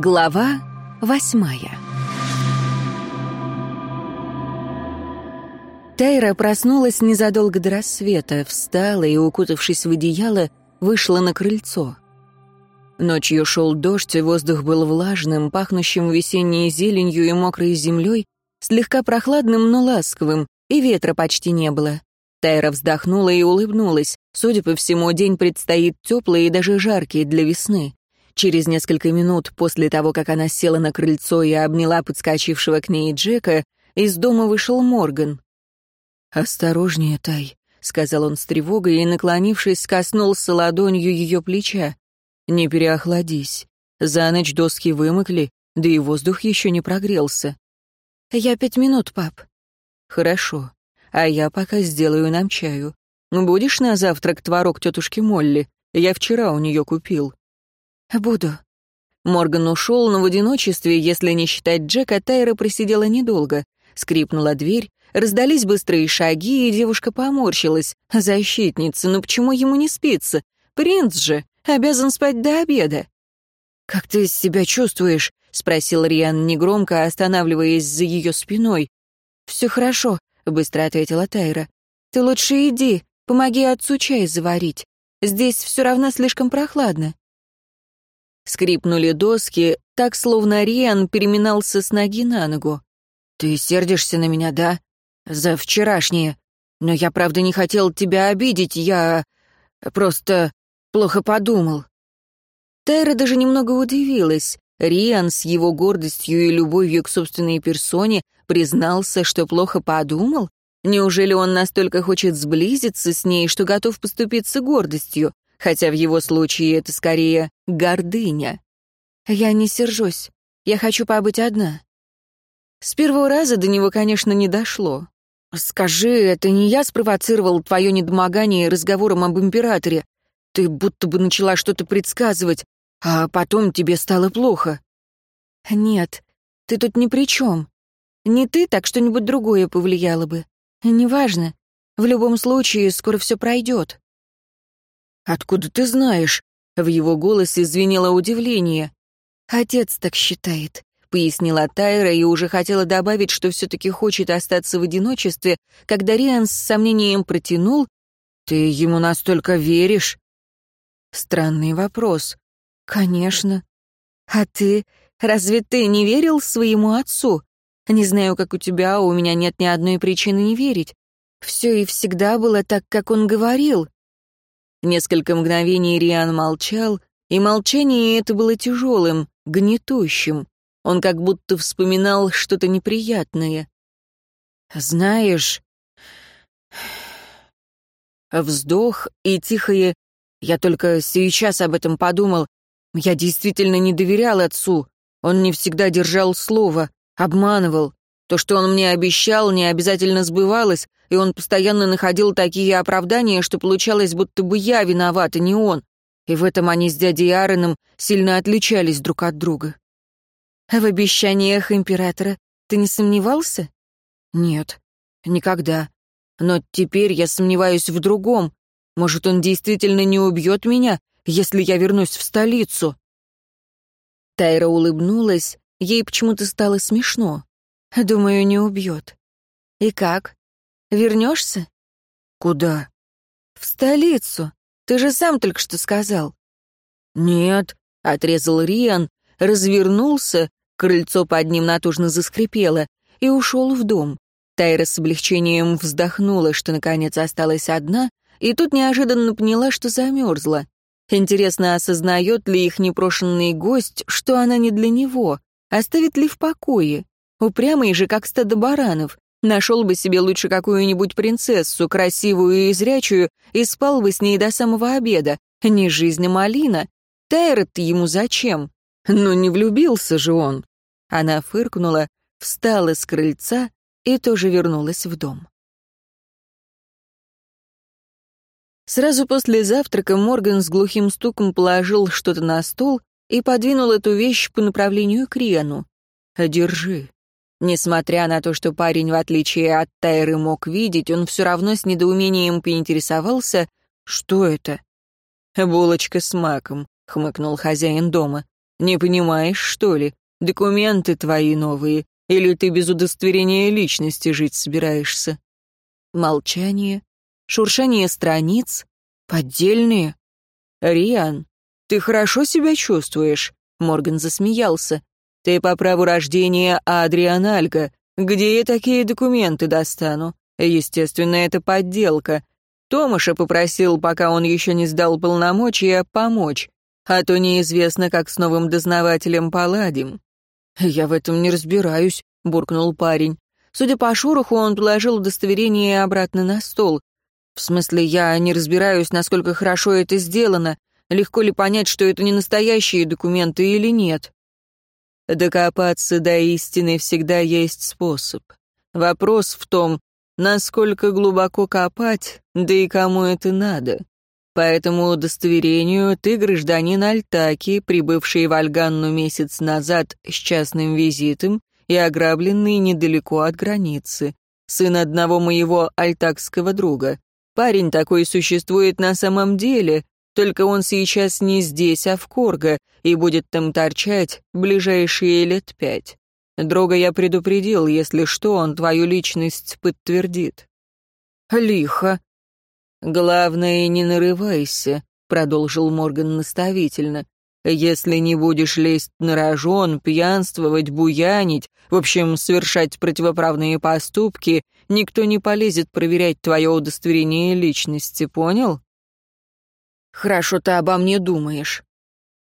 Глава восьмая Тайра проснулась незадолго до рассвета, встала и, укутавшись в одеяло, вышла на крыльцо. Ночью шел дождь, и воздух был влажным, пахнущим весенней зеленью и мокрой землей, слегка прохладным, но ласковым, и ветра почти не было. Тайра вздохнула и улыбнулась. Судя по всему, день предстоит теплый и даже жаркий для весны. Через несколько минут после того, как она села на крыльцо и обняла подскочившего к ней Джека, из дома вышел Морган. «Осторожнее, Тай», — сказал он с тревогой и, наклонившись, коснулся ладонью ее плеча. «Не переохладись. За ночь доски вымокли, да и воздух еще не прогрелся». «Я пять минут, пап». «Хорошо. А я пока сделаю нам чаю. Будешь на завтрак творог тетушки Молли? Я вчера у нее купил». «Буду». Морган ушел, но в одиночестве, если не считать Джека, Тайра просидела недолго. Скрипнула дверь, раздались быстрые шаги, и девушка поморщилась. «Защитница, ну почему ему не спится? Принц же, обязан спать до обеда». «Как ты себя чувствуешь?» — спросил Риан негромко, останавливаясь за ее спиной. «Все хорошо», — быстро ответила Тайра. «Ты лучше иди, помоги отцу чай заварить. Здесь все равно слишком прохладно». Скрипнули доски, так словно Риан переминался с ноги на ногу. «Ты сердишься на меня, да? За вчерашнее. Но я, правда, не хотел тебя обидеть, я... просто плохо подумал». Тайра даже немного удивилась. Риан с его гордостью и любовью к собственной персоне признался, что плохо подумал? Неужели он настолько хочет сблизиться с ней, что готов поступиться гордостью? хотя в его случае это скорее гордыня. «Я не сержусь. Я хочу побыть одна». С первого раза до него, конечно, не дошло. «Скажи, это не я спровоцировал твое недомогание разговором об императоре? Ты будто бы начала что-то предсказывать, а потом тебе стало плохо». «Нет, ты тут ни при чем. Не ты, так что-нибудь другое повлияло бы. Неважно. В любом случае, скоро все пройдет». «Откуда ты знаешь?» В его голосе звенело удивление. «Отец так считает», — пояснила Тайра и уже хотела добавить, что все-таки хочет остаться в одиночестве, когда Риан с сомнением протянул. «Ты ему настолько веришь?» Странный вопрос. «Конечно. А ты? Разве ты не верил своему отцу? Не знаю, как у тебя, у меня нет ни одной причины не верить. Все и всегда было так, как он говорил. Несколько мгновений Риан молчал, и молчание это было тяжелым, гнетущим. Он как будто вспоминал что-то неприятное. «Знаешь...» Вздох и тихое «Я только сейчас об этом подумал. Я действительно не доверял отцу. Он не всегда держал слово, обманывал. То, что он мне обещал, не обязательно сбывалось, и он постоянно находил такие оправдания, что получалось, будто бы я виноват, а не он. И в этом они с дядей Аароном сильно отличались друг от друга. В обещаниях императора ты не сомневался? Нет, никогда. Но теперь я сомневаюсь в другом. Может, он действительно не убьет меня, если я вернусь в столицу?» Тайра улыбнулась, ей почему-то стало смешно. Думаю, не убьет. И как? Вернешься? Куда? В столицу. Ты же сам только что сказал. Нет, отрезал Риан, развернулся, крыльцо под ним натужно заскрипело, и ушел в дом. Тайра с облегчением вздохнула, что наконец осталась одна, и тут неожиданно поняла, что замерзла. Интересно, осознает ли их непрошенный гость, что она не для него, оставит ли в покое? Упрямый же, как стадо баранов. Нашел бы себе лучше какую-нибудь принцессу, красивую и зрячую, и спал бы с ней до самого обеда. Не жизнь, а малина. Тайрот ему зачем? Ну, не влюбился же он. Она фыркнула, встала с крыльца и тоже вернулась в дом. Сразу после завтрака Морган с глухим стуком положил что-то на стол и подвинул эту вещь по направлению к Риану. «Держи». Несмотря на то, что парень, в отличие от Тайры, мог видеть, он все равно с недоумением поинтересовался, что это. «Булочка с маком», — хмыкнул хозяин дома. Не понимаешь, что ли? Документы твои новые. Или ты без удостоверения личности жить собираешься?» Молчание, шуршание страниц, поддельные. «Риан, ты хорошо себя чувствуешь?» Морган засмеялся. «Ты по праву рождения Адриан Альга. Где я такие документы достану? Естественно, это подделка. Томаша попросил, пока он еще не сдал полномочия, помочь, а то неизвестно, как с новым дознавателем поладим». «Я в этом не разбираюсь», — буркнул парень. Судя по шороху, он положил удостоверение обратно на стол. «В смысле, я не разбираюсь, насколько хорошо это сделано. Легко ли понять, что это не настоящие документы или нет?» Докопаться до истины всегда есть способ. Вопрос в том, насколько глубоко копать, да и кому это надо. По этому удостоверению ты гражданин Альтаки, прибывший в Альганну месяц назад с частным визитом и ограбленный недалеко от границы. Сын одного моего альтакского друга. Парень такой существует на самом деле, только он сейчас не здесь, а в Корго, и будет там торчать ближайшие лет пять. Друга я предупредил, если что, он твою личность подтвердит». «Лихо». «Главное, не нарывайся», — продолжил Морган наставительно. «Если не будешь лезть на рожон, пьянствовать, буянить, в общем, совершать противоправные поступки, никто не полезет проверять твое удостоверение личности, понял?» «Хорошо ты обо мне думаешь».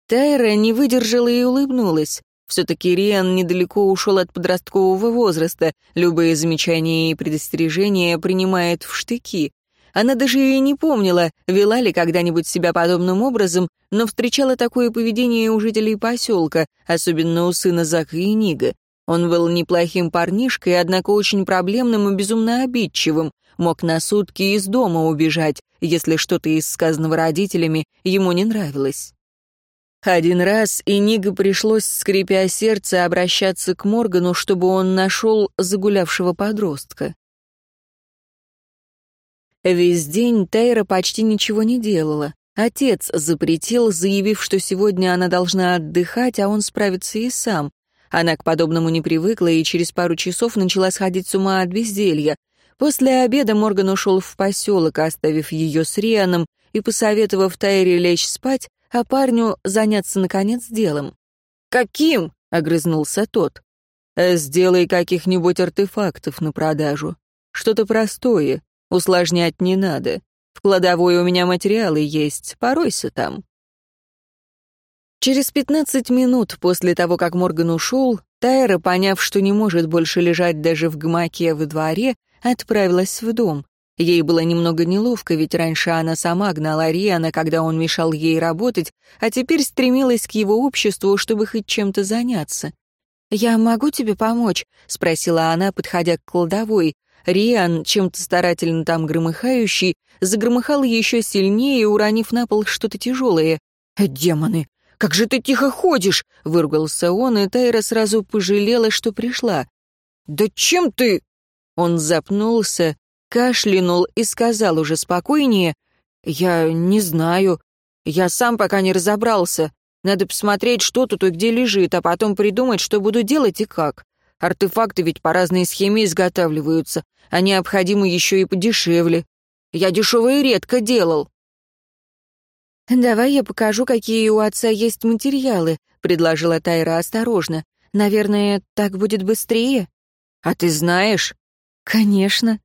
Тайра не выдержала и улыбнулась. Все-таки Риан недалеко ушел от подросткового возраста, любые замечания и предостережения принимает в штыки. Она даже и не помнила, вела ли когда-нибудь себя подобным образом, но встречала такое поведение у жителей поселка, особенно у сына Зака и Нига. Он был неплохим парнишкой, однако очень проблемным и безумно обидчивым, мог на сутки из дома убежать, если что-то из сказанного родителями ему не нравилось. Один раз и пришлось, скрипя сердце, обращаться к Моргану, чтобы он нашел загулявшего подростка. Весь день Тайра почти ничего не делала. Отец запретил, заявив, что сегодня она должна отдыхать, а он справится и сам. Она к подобному не привыкла и через пару часов начала сходить с ума от безделья. После обеда Морган ушел в поселок, оставив ее с Рианом, и, посоветовав Тайре лечь спать, а парню заняться, наконец, делом. «Каким?» — огрызнулся тот. «Сделай каких-нибудь артефактов на продажу. Что-то простое, усложнять не надо. В кладовой у меня материалы есть, поройся там». Через пятнадцать минут после того, как Морган ушел, Тайра, поняв, что не может больше лежать даже в гмаке во дворе, отправилась в дом. Ей было немного неловко, ведь раньше она сама гнала Риана, когда он мешал ей работать, а теперь стремилась к его обществу, чтобы хоть чем-то заняться. «Я могу тебе помочь?» — спросила она, подходя к кладовой. Риан, чем-то старательно там громыхающий, загромыхал еще сильнее, уронив на пол что-то тяжелое. «Демоны! Как же ты тихо ходишь!» — выругался он, и Тайра сразу пожалела, что пришла. «Да чем ты?» Он запнулся, кашлянул и сказал уже спокойнее, «Я не знаю. Я сам пока не разобрался. Надо посмотреть, что тут и где лежит, а потом придумать, что буду делать и как. Артефакты ведь по разной схеме изготавливаются, а необходимы еще и подешевле. Я дешевые редко делал». «Давай я покажу, какие у отца есть материалы», — предложила Тайра осторожно. «Наверное, так будет быстрее». «А ты знаешь?» «Конечно».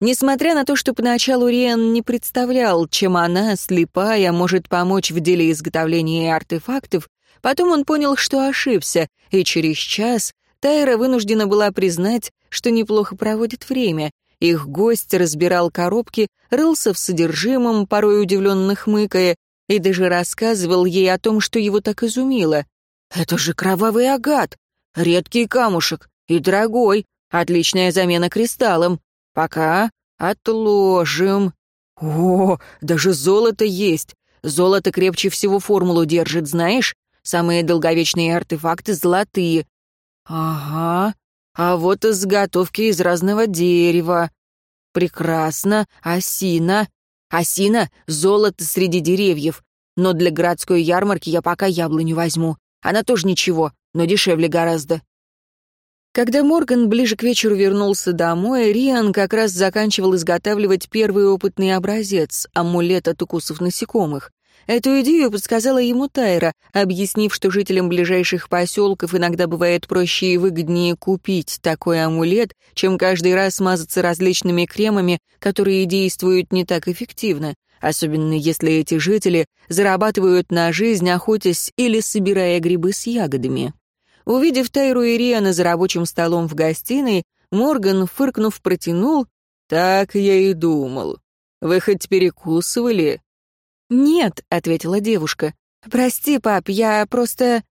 Несмотря на то, что поначалу Риан не представлял, чем она, слепая, может помочь в деле изготовления артефактов, потом он понял, что ошибся, и через час Тайра вынуждена была признать, что неплохо проводит время. Их гость разбирал коробки, рылся в содержимом, порой удивленно хмыкая, и даже рассказывал ей о том, что его так изумило. «Это же кровавый агат! Редкий камушек и дорогой, отличная замена кристаллам. Пока отложим. О, даже золото есть. Золото крепче всего формулу держит, знаешь? Самые долговечные артефакты золотые. Ага. А вот изготовки из разного дерева. Прекрасно. Осина. Осина — золото среди деревьев. Но для городской ярмарки я пока яблоню возьму. Она тоже ничего, но дешевле гораздо». Когда Морган ближе к вечеру вернулся домой, Риан как раз заканчивал изготавливать первый опытный образец — амулет от укусов насекомых. Эту идею подсказала ему Тайра, объяснив, что жителям ближайших поселков иногда бывает проще и выгоднее купить такой амулет, чем каждый раз мазаться различными кремами, которые действуют не так эффективно, особенно если эти жители зарабатывают на жизнь, охотясь или собирая грибы с ягодами. Увидев Тайру и Риана за рабочим столом в гостиной, Морган, фыркнув, протянул. «Так я и думал. Вы хоть перекусывали?» «Нет», — ответила девушка. «Прости, пап, я просто...»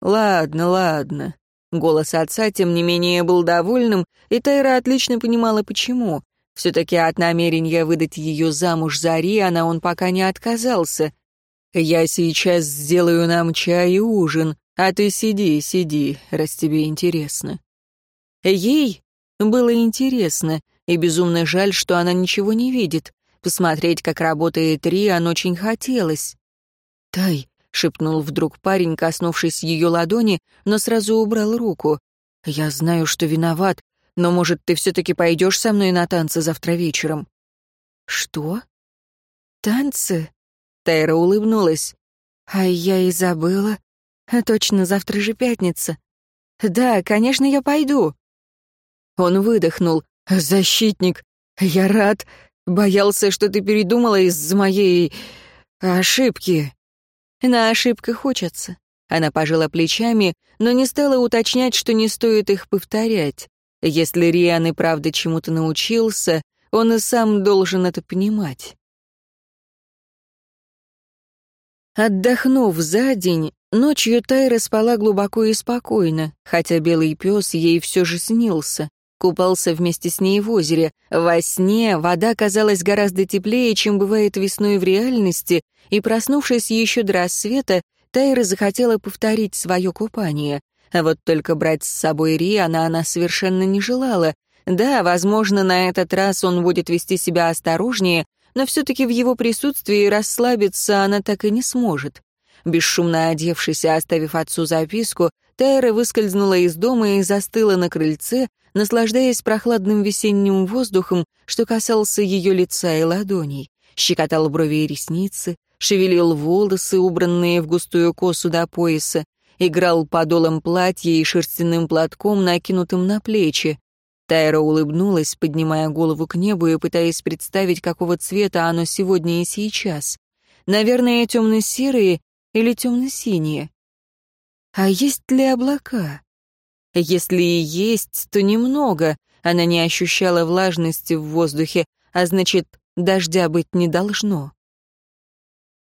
«Ладно, ладно». Голос отца, тем не менее, был довольным, и Тайра отлично понимала, почему. Все-таки от намерения выдать ее замуж за Риана он пока не отказался. «Я сейчас сделаю нам чай и ужин. А ты сиди, сиди, раз тебе интересно». Ей было интересно, и безумно жаль, что она ничего не видит. Посмотреть, как работает Риан, очень хотелось. «Тай», — шепнул вдруг парень, коснувшись ее ладони, но сразу убрал руку. «Я знаю, что виноват, но, может, ты все-таки пойдешь со мной на танцы завтра вечером?» «Что? Танцы?» Тайра улыбнулась. «А я и забыла. Точно, завтра же пятница. Да, конечно, я пойду. Он выдохнул. Защитник, я рад. Боялся, что ты передумала из-за моей ошибки. На ошибках учатся. Она пожала плечами, но не стала уточнять, что не стоит их повторять. Если Риан и правда чему-то научился, он и сам должен это понимать. Отдохнув за день, Ночью Тайра спала глубоко и спокойно, хотя белый пес ей все же снился. Купался вместе с ней в озере. Во сне вода казалась гораздо теплее, чем бывает весной в реальности, и, проснувшись еще до рассвета, Тайра захотела повторить свое купание. А вот только брать с собой Риана она совершенно не желала. Да, возможно, на этот раз он будет вести себя осторожнее, но все-таки в его присутствии расслабиться она так и не сможет. Бесшумно одевшись и оставив отцу записку, Тайра выскользнула из дома и застыла на крыльце, наслаждаясь прохладным весенним воздухом, что касался ее лица и ладоней, щекотал брови и ресницы, шевелил волосы, убранные в густую косу до пояса, играл подолом платья и шерстяным платком, накинутым на плечи. Тайра улыбнулась, поднимая голову к небу и пытаясь представить, какого цвета оно сегодня и сейчас. Наверное, темно-серые или темно-синие? А есть ли облака? Если и есть, то немного. Она не ощущала влажности в воздухе, а значит, дождя быть не должно.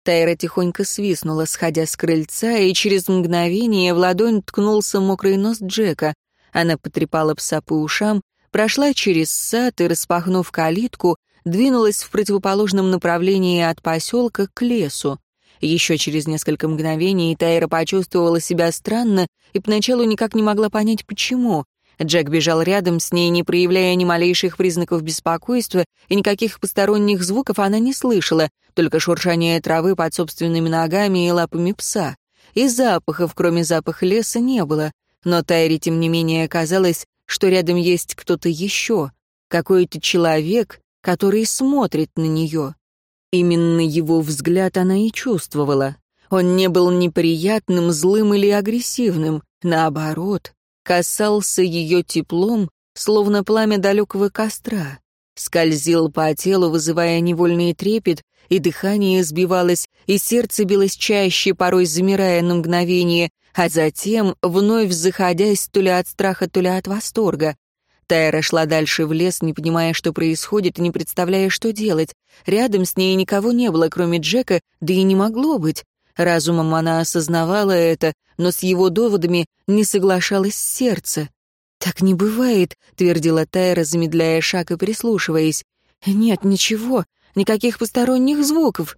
Тайра тихонько свистнула, сходя с крыльца, и через мгновение в ладонь ткнулся мокрый нос Джека. Она потрепала пса по ушам, прошла через сад и, распахнув калитку, двинулась в противоположном направлении от поселка к лесу. Еще через несколько мгновений Тайра почувствовала себя странно и поначалу никак не могла понять, почему. Джек бежал рядом с ней, не проявляя ни малейших признаков беспокойства, и никаких посторонних звуков она не слышала, только шуршание травы под собственными ногами и лапами пса. И запахов, кроме запаха леса, не было. Но Тайре, тем не менее, казалось, что рядом есть кто-то еще, какой-то человек, который смотрит на нее. Именно его взгляд она и чувствовала. Он не был неприятным, злым или агрессивным, наоборот, касался ее теплом, словно пламя далекого костра, скользил по телу, вызывая невольный трепет, и дыхание сбивалось, и сердце билось чаще, порой замирая на мгновение, а затем вновь заходясь то ли от страха, то ли от восторга. Тайра шла дальше в лес, не понимая, что происходит, и не представляя, что делать. Рядом с ней никого не было, кроме Джека, да и не могло быть. Разумом она осознавала это, но с его доводами не соглашалось сердце. «Так не бывает», — твердила Тайра, замедляя шаг и прислушиваясь. «Нет, ничего, никаких посторонних звуков».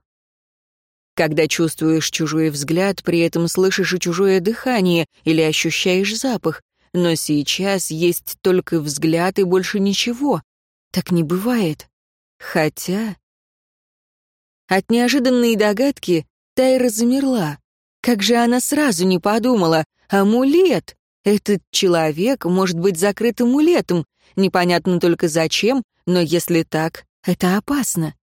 Когда чувствуешь чужой взгляд, при этом слышишь и чужое дыхание или ощущаешь запах, но сейчас есть только взгляд и больше ничего. Так не бывает. Хотя... От неожиданной догадки Тайра замерла. Как же она сразу не подумала? Амулет! Этот человек может быть закрыт амулетом. Непонятно только зачем, но если так, это опасно.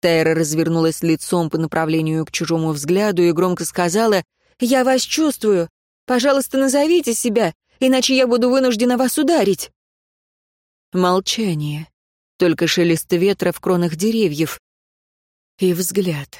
Тайра развернулась лицом по направлению к чужому взгляду и громко сказала «Я вас чувствую. Пожалуйста, назовите себя, иначе я буду вынуждена вас ударить». Молчание. Только шелест ветра в кронах деревьев. И взгляд.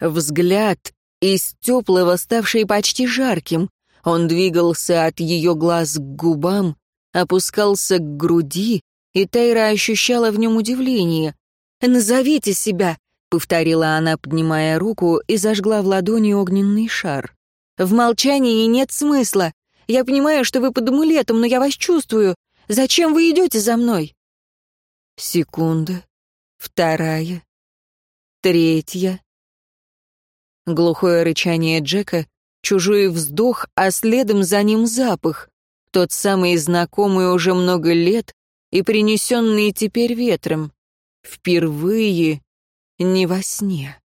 Взгляд из теплого, ставший почти жарким. Он двигался от ее глаз к губам, опускался к груди, и Тайра ощущала в нем удивление. «Назовите себя!» — повторила она, поднимая руку, и зажгла в ладони огненный шар. «В молчании нет смысла. Я понимаю, что вы под амулетом, но я вас чувствую. Зачем вы идете за мной?» Секунда, вторая, третья. Глухое рычание Джека, чужой вздох, а следом за ним запах, тот самый знакомый уже много лет и принесенный теперь ветром. Впервые не во сне.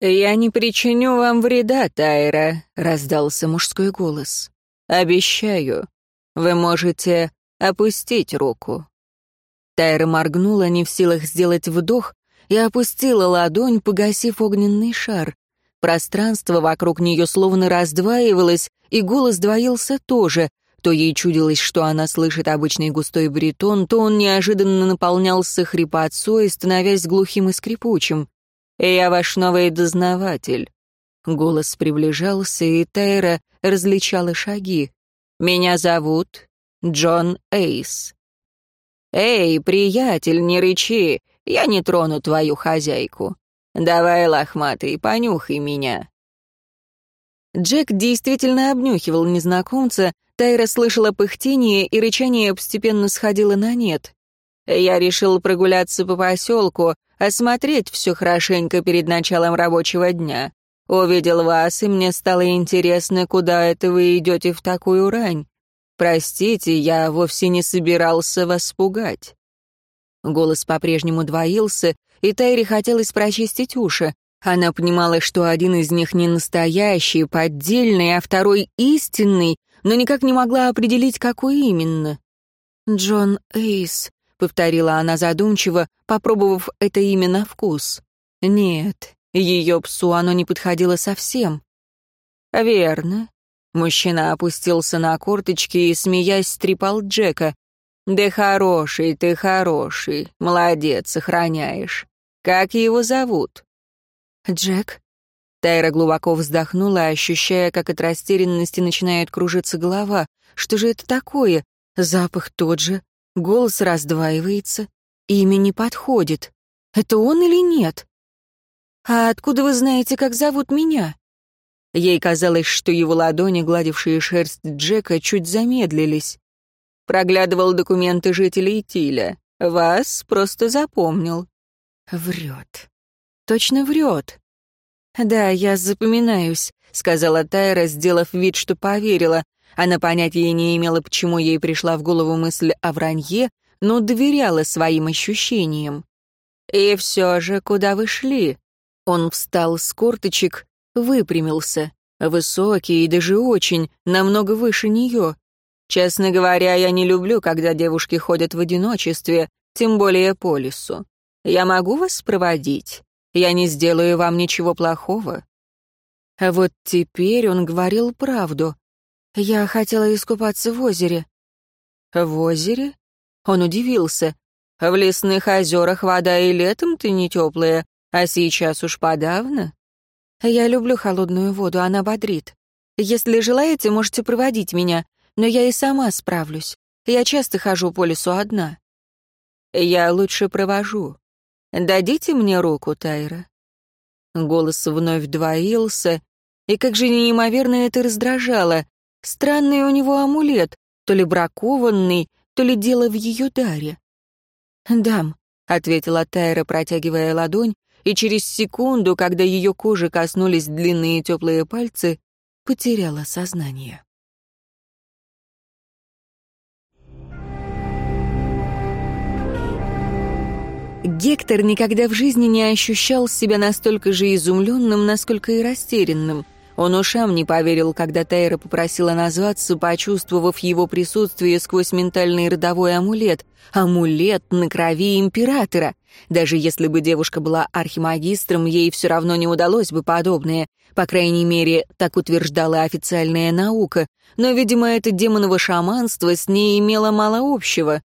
«Я не причиню вам вреда, Тайра», — раздался мужской голос. «Обещаю, вы можете опустить руку». Тайра моргнула, не в силах сделать вдох, и опустила ладонь, погасив огненный шар. Пространство вокруг нее словно раздваивалось, и голос двоился тоже, то ей чудилось, что она слышит обычный густой баритон, то он неожиданно наполнялся хрипотцой, становясь глухим и скрипучим. «Я ваш новый дознаватель». Голос приближался, и Тайра различала шаги. «Меня зовут Джон Эйс». «Эй, приятель, не рычи, я не трону твою хозяйку. Давай, лохматый, понюхай меня». Джек действительно обнюхивал незнакомца, Тайра слышала пыхтение, и рычание постепенно сходило на нет. Я решил прогуляться по поселку, осмотреть все хорошенько перед началом рабочего дня. Увидел вас, и мне стало интересно, куда это вы идете в такую рань. Простите, я вовсе не собирался вас пугать. Голос по-прежнему двоился, и Тайре хотелось прочистить уши. Она понимала, что один из них не настоящий, поддельный, а второй истинный, но никак не могла определить, какой именно. «Джон Эйс», — повторила она задумчиво, попробовав это имя на вкус. «Нет, ее псу оно не подходило совсем». «Верно». Мужчина опустился на корточки и, смеясь, стрепал Джека. «Да хороший ты, хороший. Молодец, сохраняешь. Как его зовут?» «Джек?» Тайра глубоко вздохнула, ощущая, как от растерянности начинает кружиться голова. «Что же это такое? Запах тот же, голос раздваивается, имя не подходит. Это он или нет? А откуда вы знаете, как зовут меня?» Ей казалось, что его ладони, гладившие шерсть Джека, чуть замедлились. Проглядывал документы жителей Тиля. Вас просто запомнил. Врет. Точно врет. Да, я запоминаюсь, сказала Тайра, сделав вид, что поверила. Она понятия не имела, почему ей пришла в голову мысль о вранье, но доверяла своим ощущениям. «И все же, куда вы шли?» Он встал с корточек, выпрямился. Высокий и даже очень, намного выше нее. Честно говоря, я не люблю, когда девушки ходят в одиночестве, тем более по лесу. Я могу вас проводить? Я не сделаю вам ничего плохого». А вот теперь он говорил правду. Я хотела искупаться в озере. В озере? Он удивился. В лесных озерах вода и летом-то не теплая, а сейчас уж подавно. Я люблю холодную воду, она бодрит. Если желаете, можете проводить меня но я и сама справлюсь. Я часто хожу по лесу одна. Я лучше провожу. Дадите мне руку, Тайра?» Голос вновь двоился, и как же неимоверно это раздражало. Странный у него амулет, то ли бракованный, то ли дело в ее даре. «Дам», — ответила Тайра, протягивая ладонь, и через секунду, когда ее кожи коснулись длинные теплые пальцы, потеряла сознание. Гектор никогда в жизни не ощущал себя настолько же изумленным, насколько и растерянным. Он ушам не поверил, когда Тайра попросила назваться, почувствовав его присутствие сквозь ментальный родовой амулет. Амулет на крови императора. Даже если бы девушка была архимагистром, ей все равно не удалось бы подобное. По крайней мере, так утверждала официальная наука. Но, видимо, это демоново шаманство с ней имело мало общего.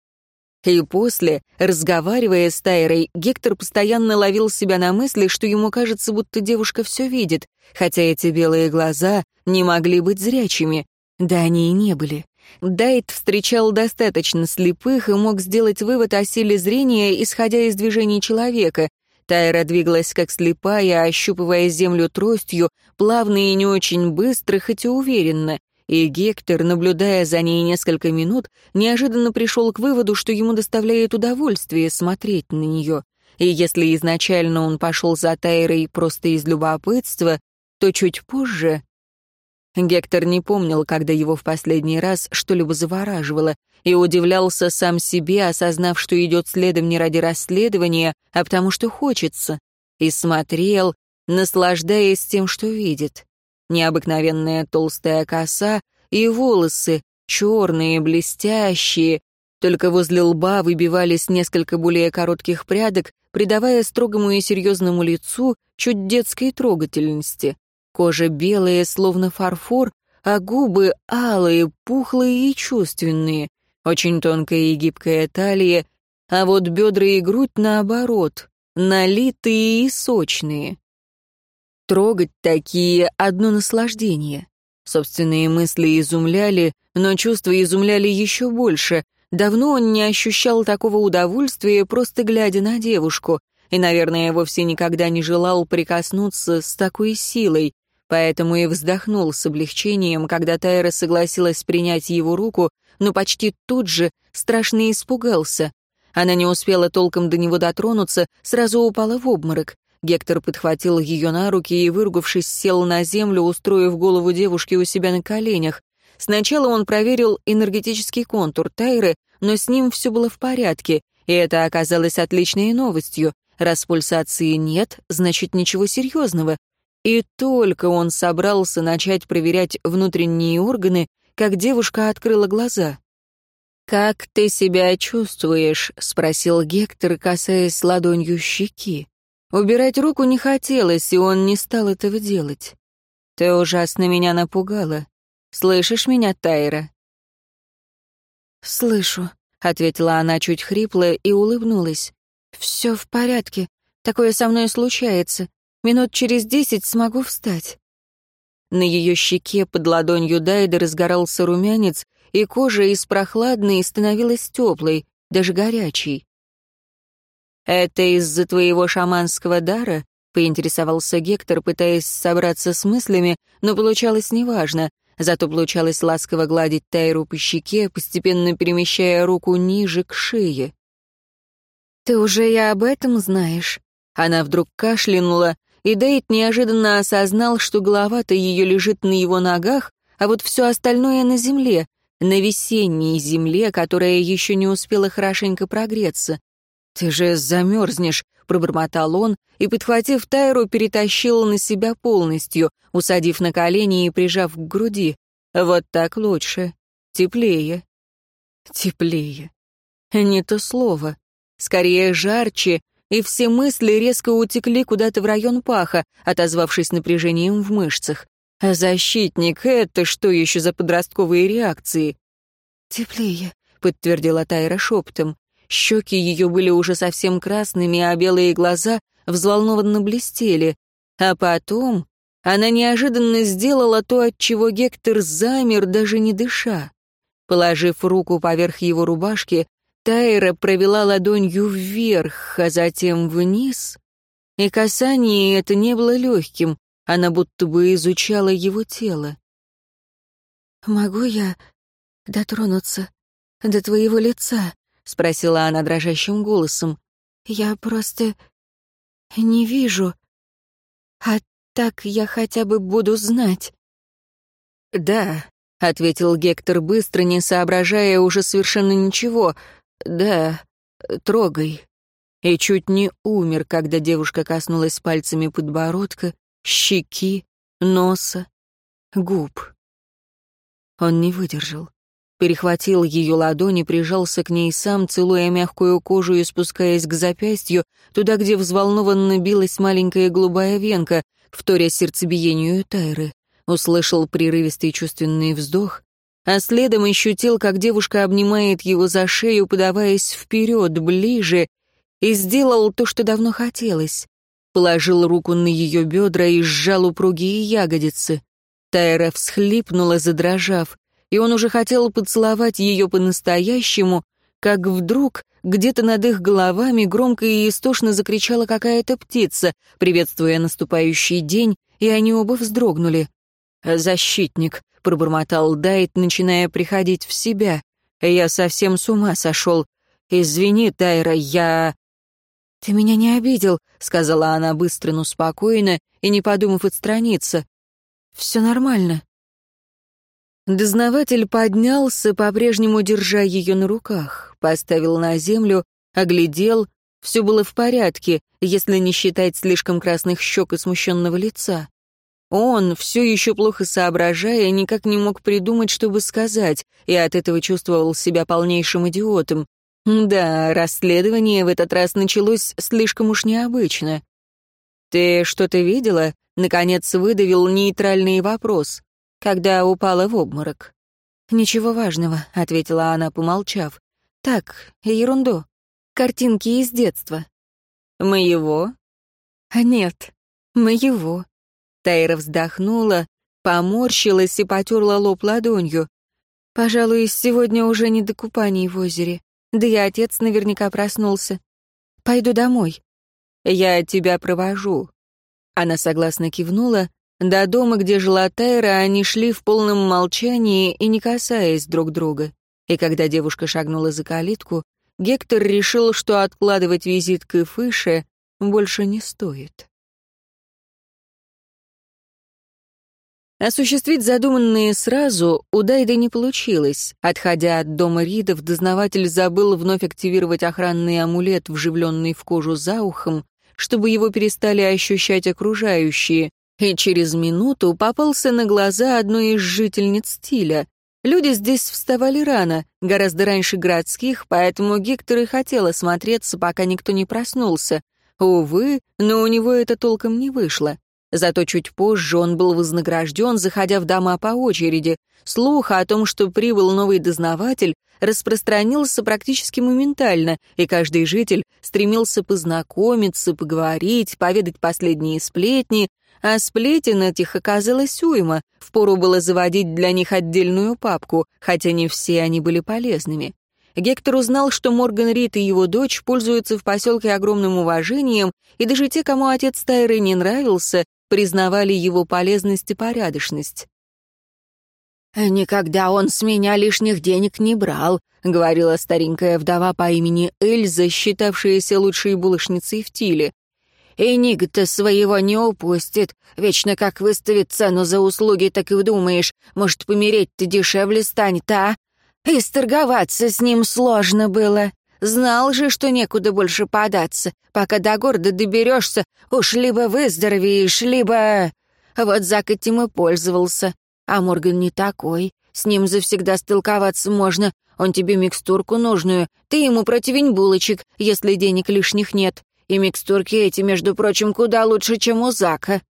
И после, разговаривая с Тайрой, Гектор постоянно ловил себя на мысли, что ему кажется, будто девушка все видит, хотя эти белые глаза не могли быть зрячими. Да они и не были. Дайт встречал достаточно слепых и мог сделать вывод о силе зрения, исходя из движений человека. Тайра двигалась как слепая, ощупывая землю тростью, плавно и не очень быстро, хоть и уверенно и Гектор, наблюдая за ней несколько минут, неожиданно пришел к выводу, что ему доставляет удовольствие смотреть на нее. И если изначально он пошел за Тайрой просто из любопытства, то чуть позже... Гектор не помнил, когда его в последний раз что-либо завораживало, и удивлялся сам себе, осознав, что идет следом не ради расследования, а потому что хочется, и смотрел, наслаждаясь тем, что видит необыкновенная толстая коса и волосы, черные, блестящие, только возле лба выбивались несколько более коротких прядок, придавая строгому и серьезному лицу чуть детской трогательности. Кожа белая, словно фарфор, а губы алые, пухлые и чувственные, очень тонкая и гибкая талия, а вот бедра и грудь наоборот, налитые и сочные. Трогать такие — одно наслаждение. Собственные мысли изумляли, но чувства изумляли еще больше. Давно он не ощущал такого удовольствия, просто глядя на девушку, и, наверное, вовсе никогда не желал прикоснуться с такой силой, поэтому и вздохнул с облегчением, когда Тайра согласилась принять его руку, но почти тут же страшно испугался. Она не успела толком до него дотронуться, сразу упала в обморок. Гектор подхватил ее на руки и, выругавшись, сел на землю, устроив голову девушки у себя на коленях. Сначала он проверил энергетический контур Тайры, но с ним все было в порядке, и это оказалось отличной новостью. Раз пульсации нет, значит ничего серьезного. И только он собрался начать проверять внутренние органы, как девушка открыла глаза. «Как ты себя чувствуешь?» — спросил Гектор, касаясь ладонью щеки. Убирать руку не хотелось, и он не стал этого делать. «Ты ужасно меня напугала. Слышишь меня, Тайра?» «Слышу», — ответила она чуть хрипло и улыбнулась. «Все в порядке. Такое со мной случается. Минут через десять смогу встать». На ее щеке под ладонью Дайда разгорался румянец, и кожа из прохладной становилась теплой, даже горячей. «Это из-за твоего шаманского дара?» — поинтересовался Гектор, пытаясь собраться с мыслями, но получалось неважно. Зато получалось ласково гладить Тайру по щеке, постепенно перемещая руку ниже к шее. «Ты уже и об этом знаешь?» Она вдруг кашлянула, и Дейт неожиданно осознал, что голова-то ее лежит на его ногах, а вот все остальное на земле, на весенней земле, которая еще не успела хорошенько прогреться. «Ты же замерзнешь», — пробормотал он, и, подхватив Тайру, перетащил на себя полностью, усадив на колени и прижав к груди. «Вот так лучше. Теплее». «Теплее». Не то слово. Скорее, жарче, и все мысли резко утекли куда-то в район паха, отозвавшись напряжением в мышцах. А защитник — это что еще за подростковые реакции? «Теплее», — подтвердила Тайра шептом. Щеки ее были уже совсем красными, а белые глаза взволнованно блестели. А потом она неожиданно сделала то, от чего Гектор замер, даже не дыша. Положив руку поверх его рубашки, Тайра провела ладонью вверх, а затем вниз, и касание это не было легким, она будто бы изучала его тело. «Могу я дотронуться до твоего лица?» — спросила она дрожащим голосом. «Я просто не вижу. А так я хотя бы буду знать». «Да», — ответил Гектор быстро, не соображая уже совершенно ничего. «Да, трогай. и чуть не умер, когда девушка коснулась пальцами подбородка, щеки, носа, губ. Он не выдержал. Перехватил ее ладони, прижался к ней сам, целуя мягкую кожу и спускаясь к запястью, туда, где взволнованно билась маленькая голубая венка, вторя сердцебиению Тайры. Услышал прерывистый чувственный вздох, а следом ощутил, как девушка обнимает его за шею, подаваясь вперед, ближе, и сделал то, что давно хотелось. Положил руку на ее бедра и сжал упругие ягодицы. Тайра всхлипнула, задрожав, и он уже хотел поцеловать ее по-настоящему, как вдруг где-то над их головами громко и истошно закричала какая-то птица, приветствуя наступающий день, и они оба вздрогнули. «Защитник», — пробормотал Дайт, начиная приходить в себя. «Я совсем с ума сошел. Извини, Тайра, я...» «Ты меня не обидел», — сказала она быстро, но спокойно, и не подумав отстраниться. Все нормально». Дознаватель поднялся, по-прежнему держа ее на руках, поставил на землю, оглядел. Все было в порядке, если не считать слишком красных щек и смущенного лица. Он, все еще плохо соображая, никак не мог придумать, чтобы сказать, и от этого чувствовал себя полнейшим идиотом. Да, расследование в этот раз началось слишком уж необычно. «Ты что-то видела?» Наконец выдавил нейтральный вопрос, когда упала в обморок. «Ничего важного», — ответила она, помолчав. «Так, ерунду. Картинки из детства». «Моего?» «А «Нет, моего». Тайра вздохнула, поморщилась и потерла лоб ладонью. «Пожалуй, сегодня уже не до купаний в озере. Да и отец наверняка проснулся. Пойду домой». «Я тебя провожу», она согласно кивнула. До дома, где жила Тайра, они шли в полном молчании и не касаясь друг друга. И когда девушка шагнула за калитку, Гектор решил, что откладывать визит к Ифыше больше не стоит. Осуществить задуманное сразу у Дайда не получилось. Отходя от дома Ридов, дознаватель забыл вновь активировать охранный амулет, вживленный в кожу за ухом, чтобы его перестали ощущать окружающие, и через минуту попался на глаза одной из жительниц стиля. Люди здесь вставали рано, гораздо раньше городских, поэтому Гектор и хотел осмотреться, пока никто не проснулся. Увы, но у него это толком не вышло. Зато чуть позже он был вознагражден, заходя в дома по очереди. Слух о том, что прибыл новый дознаватель, распространился практически моментально, и каждый житель стремился познакомиться, поговорить, поведать последние сплетни, а сплетен этих оказалось уйма, впору было заводить для них отдельную папку, хотя не все они были полезными. Гектор узнал, что Морган Рид и его дочь пользуются в поселке огромным уважением, и даже те, кому отец Тайры не нравился, признавали его полезность и порядочность. «Никогда он с меня лишних денег не брал», — говорила старенькая вдова по имени Эльза, считавшаяся лучшей булочницей в Тиле. «И ник-то своего не упустит. Вечно как выставит цену за услуги, так и думаешь, может, помереть-то дешевле станет, а? И сторговаться с ним сложно было. Знал же, что некуда больше податься. Пока до города доберешься, уж либо выздоровеешь, либо...» Вот Зак этим и пользовался. А Морган не такой. С ним завсегда столковаться можно. Он тебе микстурку нужную. Ты ему противень булочек, если денег лишних нет. И микстурки эти, между прочим, куда лучше, чем у Зака.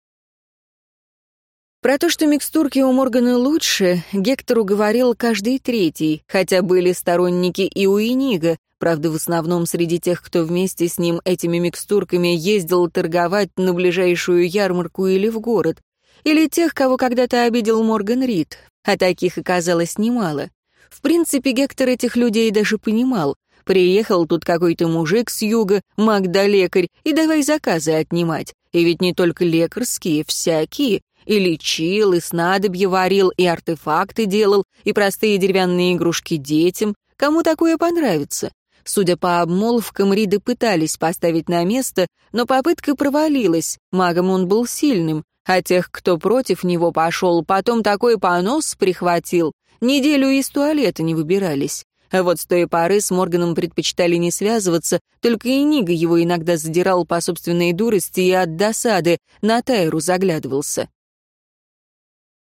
Про то, что микстурки у Моргана лучше, Гектору говорил каждый третий, хотя были сторонники и у Инига, правда, в основном среди тех, кто вместе с ним этими микстурками ездил торговать на ближайшую ярмарку или в город. Или тех, кого когда-то обидел Морган Рид, а таких оказалось немало. В принципе, Гектор этих людей даже понимал. Приехал тут какой-то мужик с юга, Магда-лекарь, и давай заказы отнимать. И ведь не только лекарские, всякие. И лечил, и снадобье варил, и артефакты делал, и простые деревянные игрушки детям. Кому такое понравится? Судя по обмолвкам, Риды пытались поставить на место, но попытка провалилась. Магом он был сильным, а тех, кто против него пошел, потом такой понос прихватил. Неделю из туалета не выбирались. А вот с той поры с Морганом предпочитали не связываться, только и Нига его иногда задирал по собственной дурости и от досады, на Тайру заглядывался.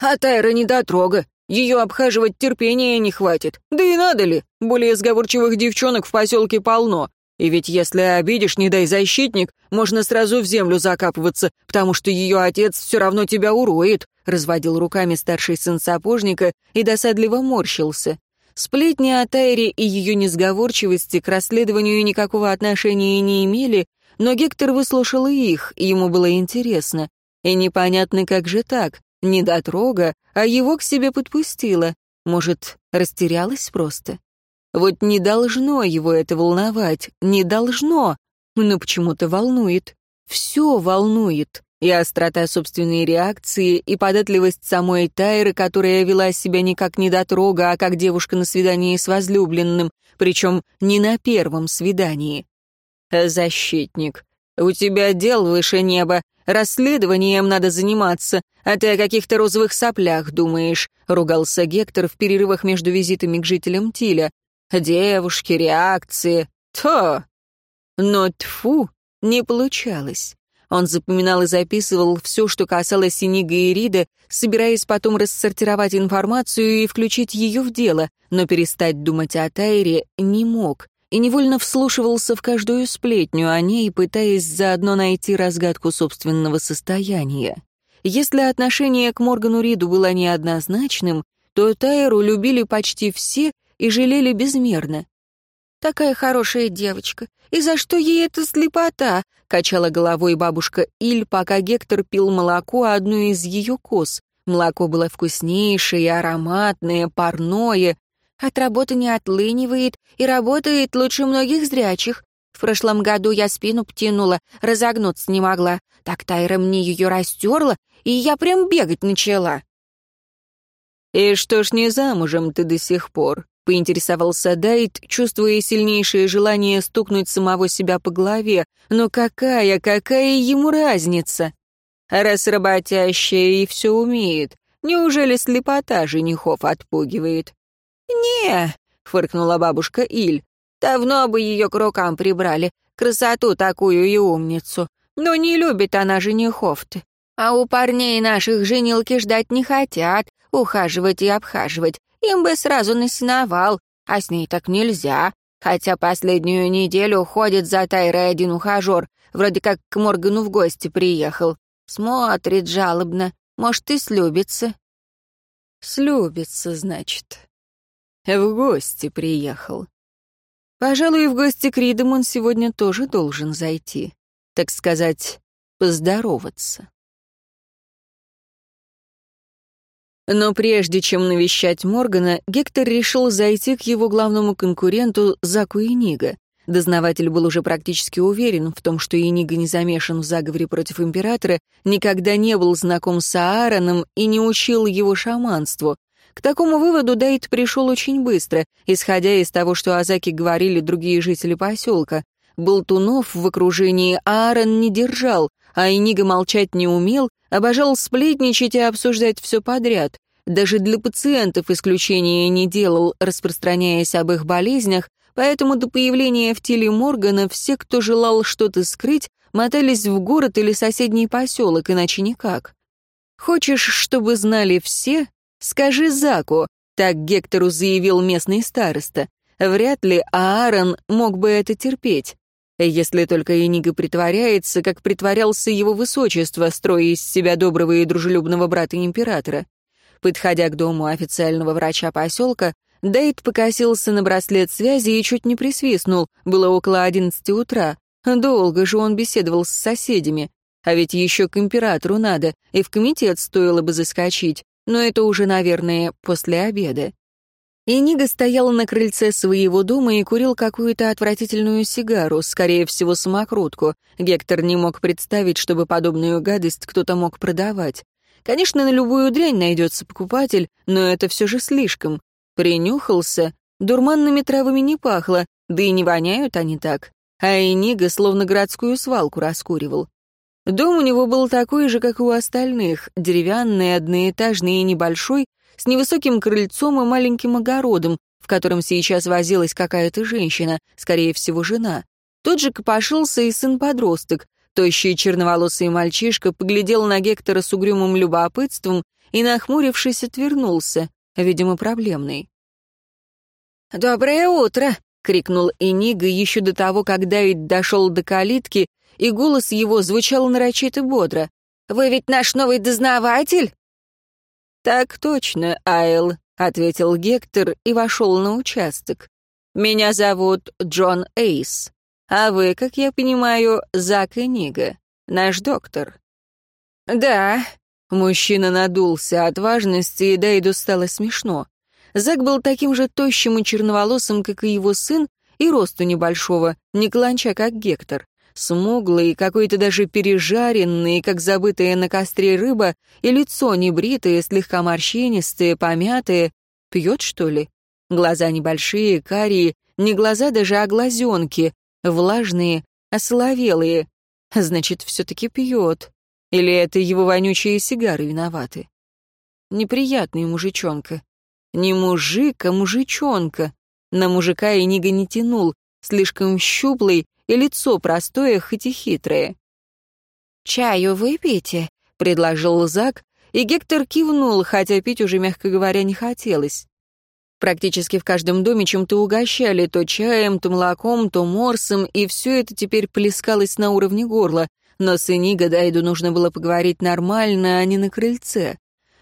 «А Тайра недотрога, ее обхаживать терпения не хватит. Да и надо ли, более сговорчивых девчонок в поселке полно. И ведь если обидишь, не дай защитник, можно сразу в землю закапываться, потому что ее отец все равно тебя уроет», разводил руками старший сын сапожника и досадливо морщился. Сплетни о Тайре и ее несговорчивости к расследованию никакого отношения не имели, но Гектор выслушал их, ему было интересно. И непонятно, как же так, не дотрога, а его к себе подпустила. Может, растерялась просто? Вот не должно его это волновать, не должно, но почему-то волнует. Все волнует. И острота собственной реакции, и податливость самой Тайры, которая вела себя не как недотрога, а как девушка на свидании с возлюбленным, причем не на первом свидании. «Защитник, у тебя дел выше неба, расследованием надо заниматься, а ты о каких-то розовых соплях думаешь», — ругался Гектор в перерывах между визитами к жителям Тиля. «Девушки, реакции, то...» Но тфу не получалось. Он запоминал и записывал все, что касалось Синига и Рида, собираясь потом рассортировать информацию и включить ее в дело, но перестать думать о Тайре не мог и невольно вслушивался в каждую сплетню о ней, пытаясь заодно найти разгадку собственного состояния. Если отношение к Моргану Риду было неоднозначным, то Тайру любили почти все и жалели безмерно. «Такая хорошая девочка. И за что ей эта слепота?» — качала головой бабушка Иль, пока Гектор пил молоко одну из ее коз. Молоко было вкуснейшее, ароматное, парное. От работы не отлынивает и работает лучше многих зрячих. В прошлом году я спину птянула, разогнуться не могла. Так Тайра мне ее растерла, и я прям бегать начала. «И что ж не замужем ты до сих пор?» Поинтересовался Дайт, чувствуя сильнейшее желание стукнуть самого себя по голове. Но какая, какая ему разница? Раз работящая и все умеет, неужели слепота женихов отпугивает? «Не», — фыркнула бабушка Иль, — «давно бы ее к рукам прибрали, красоту такую и умницу. Но не любит она женихов-то. А у парней наших женилки ждать не хотят, ухаживать и обхаживать. Им бы сразу на сеновал, а с ней так нельзя. Хотя последнюю неделю ходит за Тайрой один ухажер, вроде как к Моргану в гости приехал. Смотрит жалобно, может, и слюбится. Слюбится, значит. В гости приехал. Пожалуй, в гости к Ридам он сегодня тоже должен зайти. Так сказать, поздороваться. Но прежде чем навещать Моргана, Гектор решил зайти к его главному конкуренту Заку Инига. Дознаватель был уже практически уверен в том, что Инига не замешан в заговоре против императора, никогда не был знаком с Аароном и не учил его шаманству. К такому выводу Дайт пришел очень быстро, исходя из того, что о Заке говорили другие жители поселка. Болтунов в окружении Аарон не держал, а Инига молчать не умел, обожал сплетничать и обсуждать все подряд. Даже для пациентов исключения не делал, распространяясь об их болезнях, поэтому до появления в теле Моргана все, кто желал что-то скрыть, мотались в город или соседний поселок, иначе никак. «Хочешь, чтобы знали все? Скажи Заку», — так Гектору заявил местный староста. Вряд ли Аарон мог бы это терпеть. Если только Энига притворяется, как притворялся его высочество, строя из себя доброго и дружелюбного брата императора. Подходя к дому официального врача поселка, Дейт покосился на браслет связи и чуть не присвистнул, было около одиннадцати утра. Долго же он беседовал с соседями. А ведь еще к императору надо, и в комитет стоило бы заскочить, но это уже, наверное, после обеда. И Нига стоял на крыльце своего дома и курил какую-то отвратительную сигару, скорее всего, самокрутку. Гектор не мог представить, чтобы подобную гадость кто-то мог продавать. Конечно, на любую дрянь найдется покупатель, но это все же слишком. Принюхался, дурманными травами не пахло, да и не воняют они так. А Энига словно городскую свалку раскуривал. Дом у него был такой же, как и у остальных, деревянный, одноэтажный и небольшой, с невысоким крыльцом и маленьким огородом, в котором сейчас возилась какая-то женщина, скорее всего, жена. Тут же копошился и сын-подросток. Тощий черноволосый мальчишка поглядел на Гектора с угрюмым любопытством и, нахмурившись, отвернулся, видимо, проблемный. «Доброе утро!» — крикнул Энига еще до того, как Давид дошел до калитки, и голос его звучал нарочито бодро. «Вы ведь наш новый дознаватель?» «Так точно, Айл», — ответил Гектор и вошел на участок. «Меня зовут Джон Эйс, а вы, как я понимаю, Зак Энига, наш доктор». «Да», — мужчина надулся от важности, и Дайду стало смешно. Зак был таким же тощим и черноволосым, как и его сын, и росту небольшого, не кланча, как Гектор. Смуглый, какой-то даже пережаренный, как забытая на костре рыба, и лицо небритое, слегка морщинистое, помятое. Пьет, что ли? Глаза небольшие, карие, не глаза даже, а глазенки, влажные, осоловелые. Значит, все-таки пьет. Или это его вонючие сигары виноваты? Неприятный мужичонка. Не мужик, а мужичонка. На мужика и Нига не тянул, слишком щуплый, и лицо простое, хоть и хитрое. «Чаю выпейте», — предложил Зак, и Гектор кивнул, хотя пить уже, мягко говоря, не хотелось. Практически в каждом доме чем-то угощали, то чаем, то молоком, то морсом, и все это теперь плескалось на уровне горла, но с Эниго Дайду нужно было поговорить нормально, а не на крыльце.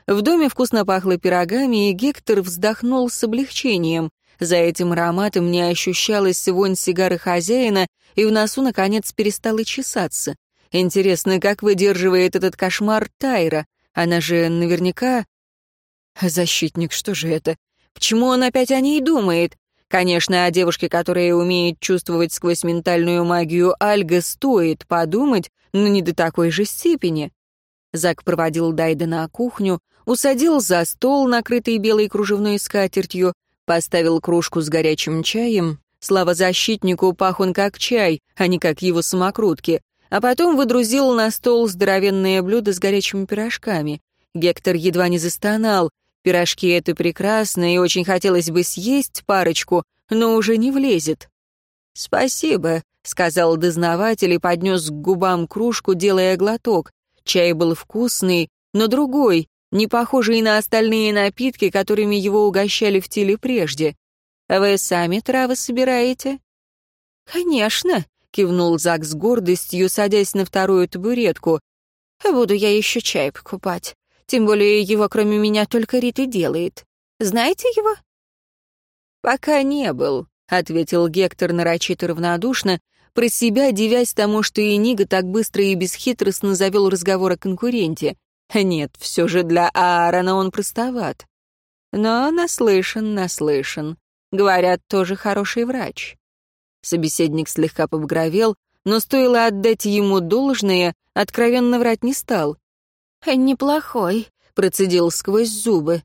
В доме вкусно пахло пирогами, и Гектор вздохнул с облегчением. За этим ароматом не ощущалась вонь сигары хозяина, и в носу, наконец, перестала чесаться. Интересно, как выдерживает этот кошмар Тайра? Она же наверняка... Защитник, что же это? Почему он опять о ней думает? Конечно, о девушке, которая умеет чувствовать сквозь ментальную магию Альга, стоит подумать, но не до такой же степени. Зак проводил Дайда на кухню, усадил за стол, накрытый белой кружевной скатертью, Поставил кружку с горячим чаем. Слава защитнику, пах он как чай, а не как его самокрутки. А потом выдрузил на стол здоровенное блюдо с горячими пирожками. Гектор едва не застонал. Пирожки — это прекрасно, и очень хотелось бы съесть парочку, но уже не влезет. «Спасибо», — сказал дознаватель и поднес к губам кружку, делая глоток. Чай был вкусный, но другой, не похожий на остальные напитки, которыми его угощали в теле прежде. Вы сами травы собираете? Конечно, кивнул Зак с гордостью, садясь на вторую табуретку. Буду я еще чай покупать. Тем более его, кроме меня, только Рит и делает. Знаете его? Пока не был, ответил Гектор нарочито равнодушно, про себя дивясь тому, что и Нига так быстро и бесхитростно завел разговор о конкуренте. Нет, все же для Аарона он простоват. Но наслышан, наслышан. Говорят, тоже хороший врач. Собеседник слегка побагровел, но стоило отдать ему должное, откровенно врать не стал. «Неплохой», — процедил сквозь зубы.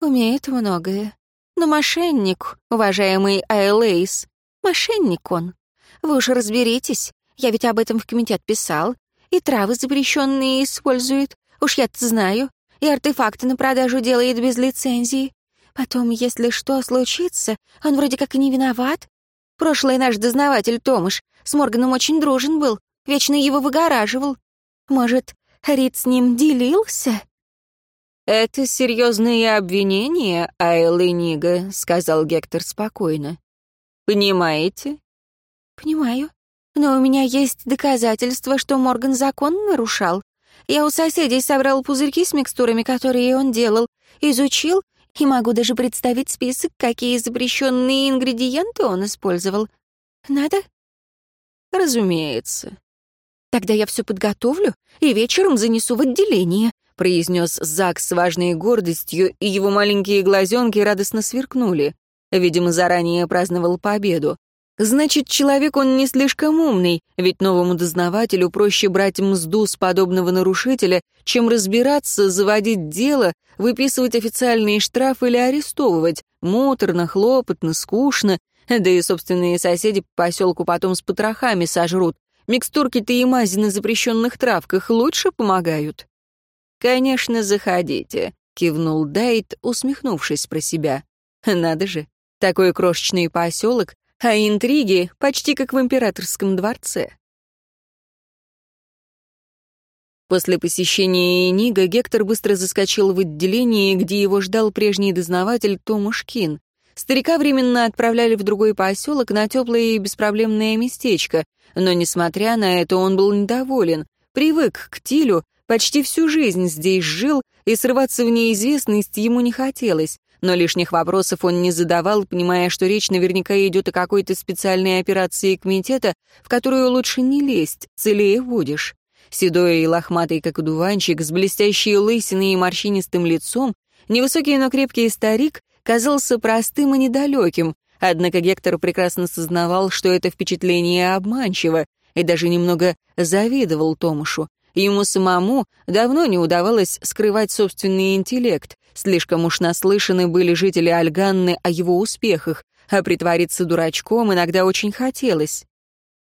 «Умеет многое. Но мошенник, уважаемый Айлейс, мошенник он. Вы уж разберитесь, я ведь об этом в комитет писал. И травы запрещенные использует, Уж я-то знаю. И артефакты на продажу делает без лицензии. Потом, если что случится, он вроде как и не виноват. Прошлый наш дознаватель Томаш с Морганом очень дружен был, вечно его выгораживал. Может, Рид с ним делился?» «Это серьезные обвинения, Айл и Нига», — сказал Гектор спокойно. «Понимаете?» «Понимаю. Но у меня есть доказательства, что Морган закон нарушал. Я у соседей собрал пузырьки с микстурами, которые он делал, изучил, и могу даже представить список, какие запрещенные ингредиенты он использовал. Надо? Разумеется. Тогда я все подготовлю и вечером занесу в отделение, произнес Зак с важной гордостью, и его маленькие глазенки радостно сверкнули. Видимо, заранее праздновал победу. Значит, человек он не слишком умный, ведь новому дознавателю проще брать мзду с подобного нарушителя, чем разбираться, заводить дело, выписывать официальные штрафы или арестовывать. Муторно, хлопотно, скучно. Да и собственные соседи по поселку потом с потрохами сожрут. Микстурки-то и мази на запрещенных травках лучше помогают. «Конечно, заходите», — кивнул Дайт, усмехнувшись про себя. «Надо же, Такой крошечный поселок, а интриги почти как в императорском дворце. После посещения Энига Гектор быстро заскочил в отделение, где его ждал прежний дознаватель Томаш Кин. Старика временно отправляли в другой поселок на теплое и беспроблемное местечко, но, несмотря на это, он был недоволен, привык к Тилю, почти всю жизнь здесь жил, и срываться в неизвестность ему не хотелось, но лишних вопросов он не задавал, понимая, что речь наверняка идет о какой-то специальной операции комитета, в которую лучше не лезть, целее будешь. Седой и лохматый, как одуванчик, с блестящей лысиной и морщинистым лицом, невысокий, но крепкий старик казался простым и недалеким, однако Гектор прекрасно сознавал, что это впечатление обманчиво, и даже немного завидовал Томушу. Ему самому давно не удавалось скрывать собственный интеллект, слишком уж наслышаны были жители Альганны о его успехах, а притвориться дурачком иногда очень хотелось.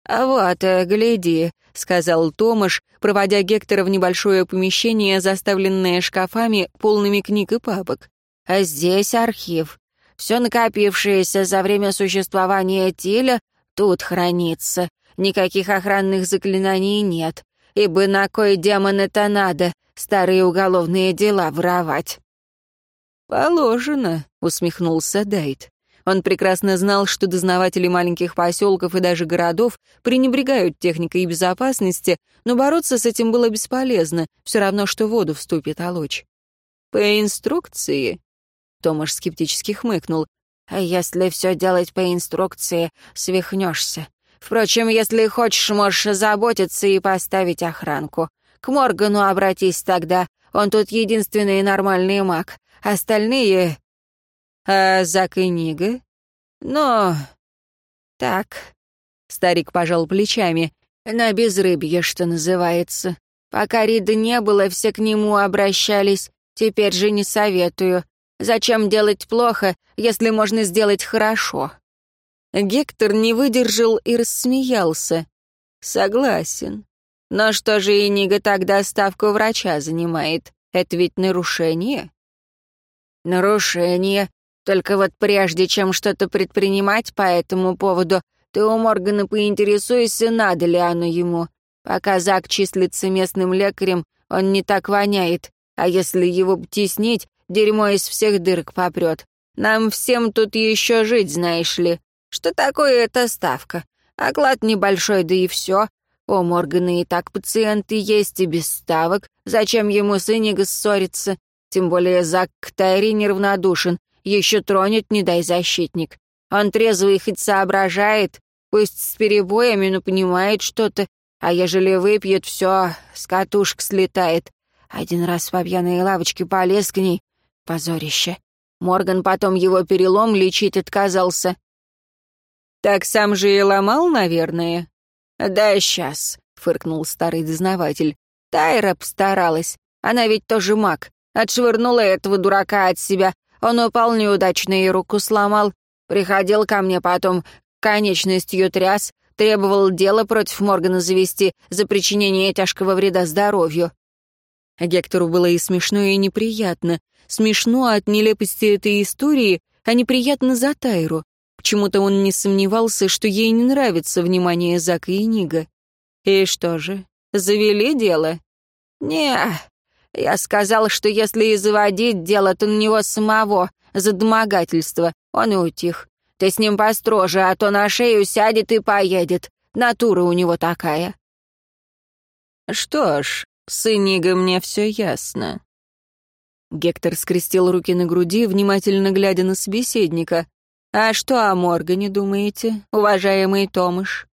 «А вот, э, гляди», — сказал Томаш, проводя Гектора в небольшое помещение, заставленное шкафами, полными книг и папок. «А здесь архив. Все накопившееся за время существования Тиля тут хранится. Никаких охранных заклинаний нет. Ибо на кой демон это надо, старые уголовные дела воровать?» «Положено», — усмехнулся Дайт. Он прекрасно знал, что дознаватели маленьких поселков и даже городов пренебрегают техникой безопасности, но бороться с этим было бесполезно, все равно, что воду вступит олочь. «По инструкции?» Томаш скептически хмыкнул. «А если все делать по инструкции, свихнешься. Впрочем, если хочешь, можешь заботиться и поставить охранку. К Моргану обратись тогда, он тут единственный нормальный маг. Остальные а Зак и Нига? Но... Так. Старик пожал плечами. На безрыбье, что называется. Пока Рида не было, все к нему обращались. Теперь же не советую. Зачем делать плохо, если можно сделать хорошо? Гектор не выдержал и рассмеялся. Согласен. Но что же Инига тогда ставку врача занимает? Это ведь нарушение? Нарушение, только вот прежде чем что-то предпринимать по этому поводу, ты у Моргана поинтересуйся, надо ли оно ему. Пока Зак числится местным лекарем, он не так воняет, а если его теснить, дерьмо из всех дырок попрет. Нам всем тут еще жить, знаешь ли. Что такое эта ставка? Оклад небольшой, да и все. У Моргана и так пациенты есть и без ставок. Зачем ему с Иниго ссориться? Тем более Зак к Тайре неравнодушен. Еще тронет, не дай защитник. Он трезвый хоть соображает, пусть с перебоями, но понимает что-то, а ежели выпьет, все, с катушек слетает. Один раз по пьяной лавочке полез к ней. Позорище. Морган потом его перелом лечить отказался. «Так сам же и ломал, наверное?» «Да, сейчас», — фыркнул старый дознаватель. «Тайра постаралась. Она ведь тоже маг. Отшвырнула этого дурака от себя, он упал неудачно и руку сломал. Приходил ко мне потом, конечностью тряс, требовал дело против Моргана завести за причинение тяжкого вреда здоровью. Гектору было и смешно, и неприятно. Смешно от нелепости этой истории, а неприятно за Тайру. Почему-то он не сомневался, что ей не нравится внимание Зака и Нига. И что же, завели дело? не я сказал, что если и заводить дело, то на него самого, за домогательство. Он и утих. Ты с ним построже, а то на шею сядет и поедет. Натура у него такая. Что ж, с Иниго мне все ясно. Гектор скрестил руки на груди, внимательно глядя на собеседника. «А что о Моргане думаете, уважаемый Томыш?»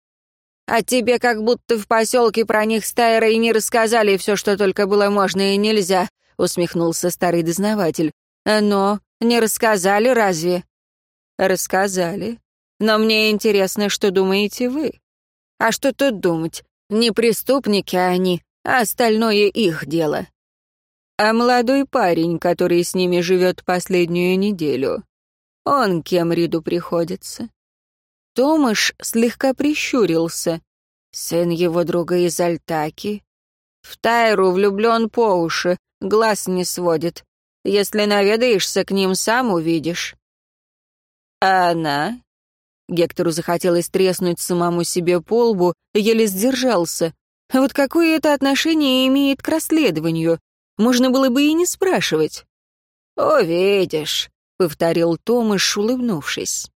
А тебе как будто в поселке про них стайра и не рассказали все, что только было можно и нельзя», — усмехнулся старый дознаватель. «Но не рассказали разве?» «Рассказали. Но мне интересно, что думаете вы?» «А что тут думать? Не преступники они, а остальное их дело». «А молодой парень, который с ними живет последнюю неделю, он кем Риду приходится?» Томаш слегка прищурился. Сын его друга из Альтаки. В Тайру влюблен по уши, глаз не сводит. Если наведаешься к ним, сам увидишь. А она? Гектору захотелось треснуть самому себе по лбу, еле сдержался. Вот какое это отношение имеет к расследованию? Можно было бы и не спрашивать. «Увидишь», — повторил Томаш, улыбнувшись.